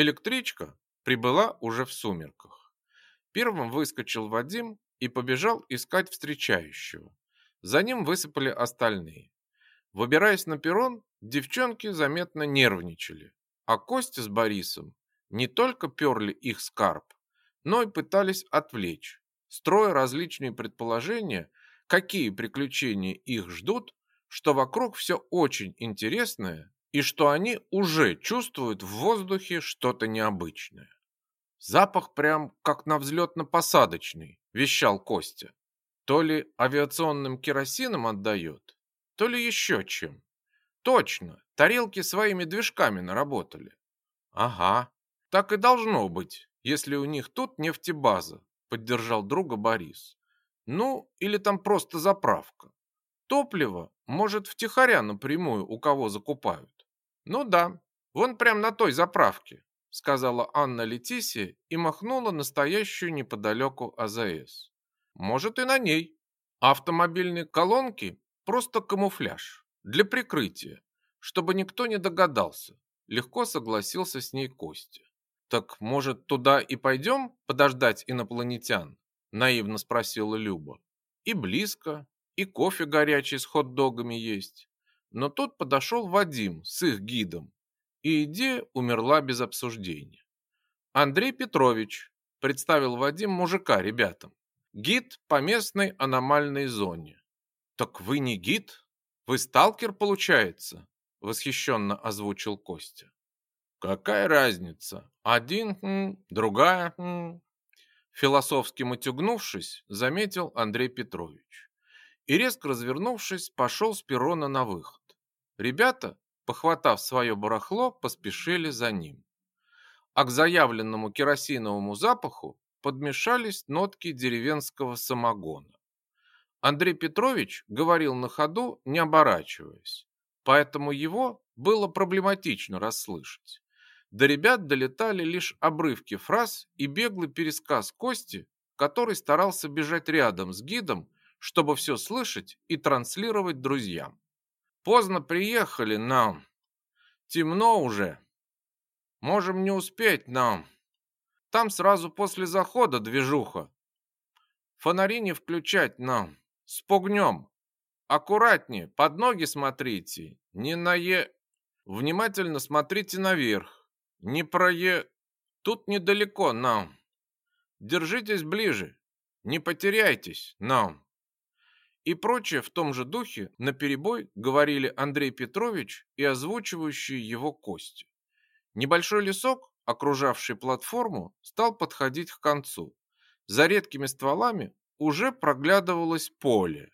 Электричка прибыла уже в сумерках. Первым выскочил Вадим и побежал искать встречающего. За ним высыпали остальные. Выбираясь на перрон, девчонки заметно нервничали, а Костя с Борисом не только перли их скарб, но и пытались отвлечь, строя различные предположения, какие приключения их ждут, что вокруг все очень интересное и что они уже чувствуют в воздухе что-то необычное. Запах прям как на взлетно-посадочный, вещал Костя. То ли авиационным керосином отдает, то ли еще чем. Точно, тарелки своими движками наработали. Ага, так и должно быть, если у них тут нефтебаза, поддержал друга Борис. Ну, или там просто заправка. Топливо, может, втихаря напрямую у кого закупают. Ну да, вон прям на той заправке, сказала Анна Летисия и махнула настоящую неподалеку АЗС. Может и на ней. Автомобильные колонки просто камуфляж для прикрытия, чтобы никто не догадался. Легко согласился с ней Костя. Так может туда и пойдем подождать инопланетян? Наивно спросила Люба. И близко, и кофе горячий с хот-догами есть. Но тут подошел Вадим с их гидом, и идея умерла без обсуждения. Андрей Петрович представил Вадим мужика ребятам. Гид по местной аномальной зоне. Так вы не гид? Вы сталкер, получается? Восхищенно озвучил Костя. Какая разница? Один, хм, другая. Хм. Философски матюгнувшись, заметил Андрей Петрович. И резко развернувшись, пошел с перрона на выход. Ребята, похватав свое барахло, поспешили за ним. А к заявленному керосиновому запаху подмешались нотки деревенского самогона. Андрей Петрович говорил на ходу, не оборачиваясь, поэтому его было проблематично расслышать. До ребят долетали лишь обрывки фраз и беглый пересказ Кости, который старался бежать рядом с гидом, чтобы все слышать и транслировать друзьям. Поздно приехали нам. Темно уже. Можем не успеть нам. Там сразу после захода движуха. Фонари не включать нам. Спугнем. Аккуратнее, под ноги смотрите. Не на е... Внимательно смотрите наверх. Не прое... Тут недалеко нам. Держитесь ближе. Не потеряйтесь нам. И прочее в том же духе наперебой говорили Андрей Петрович и озвучивающие его кости. Небольшой лесок, окружавший платформу, стал подходить к концу. За редкими стволами уже проглядывалось поле.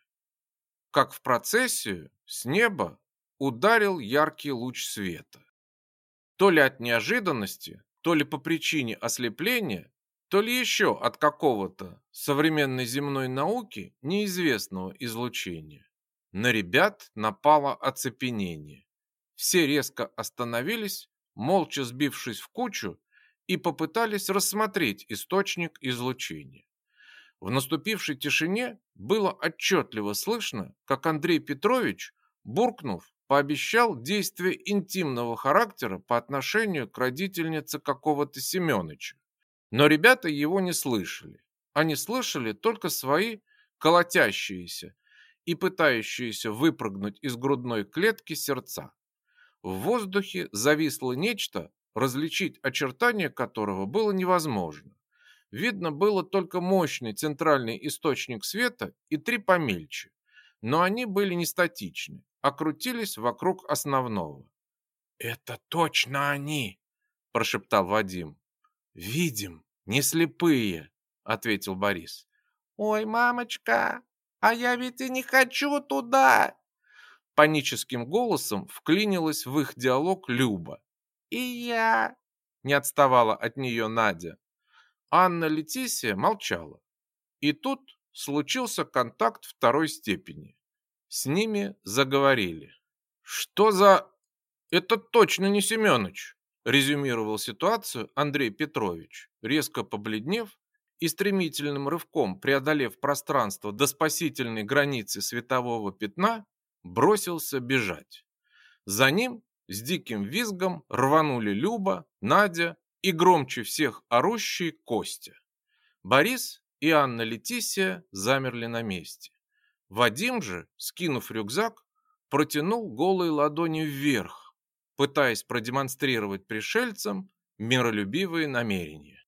Как в процессию с неба ударил яркий луч света. То ли от неожиданности, то ли по причине ослепления, то ли еще от какого-то современной земной науки неизвестного излучения. На ребят напало оцепенение. Все резко остановились, молча сбившись в кучу, и попытались рассмотреть источник излучения. В наступившей тишине было отчетливо слышно, как Андрей Петрович, буркнув, пообещал действие интимного характера по отношению к родительнице какого-то Семёныча. Но ребята его не слышали. Они слышали только свои колотящиеся и пытающиеся выпрыгнуть из грудной клетки сердца. В воздухе зависло нечто, различить очертания которого было невозможно. Видно было только мощный центральный источник света и три помельче, но они были не статичны, а крутились вокруг основного. «Это точно они!» – прошептал Вадим. «Видим, не слепые!» – ответил Борис. «Ой, мамочка, а я ведь и не хочу туда!» Паническим голосом вклинилась в их диалог Люба. «И я!» – не отставала от нее Надя. Анна Летисия молчала. И тут случился контакт второй степени. С ними заговорили. «Что за... Это точно не Семёныч!» Резюмировал ситуацию Андрей Петрович, резко побледнев и стремительным рывком преодолев пространство до спасительной границы светового пятна, бросился бежать. За ним с диким визгом рванули Люба, Надя и громче всех орущий Костя. Борис и Анна Летисия замерли на месте. Вадим же, скинув рюкзак, протянул голые ладони вверх, пытаясь продемонстрировать пришельцам миролюбивые намерения.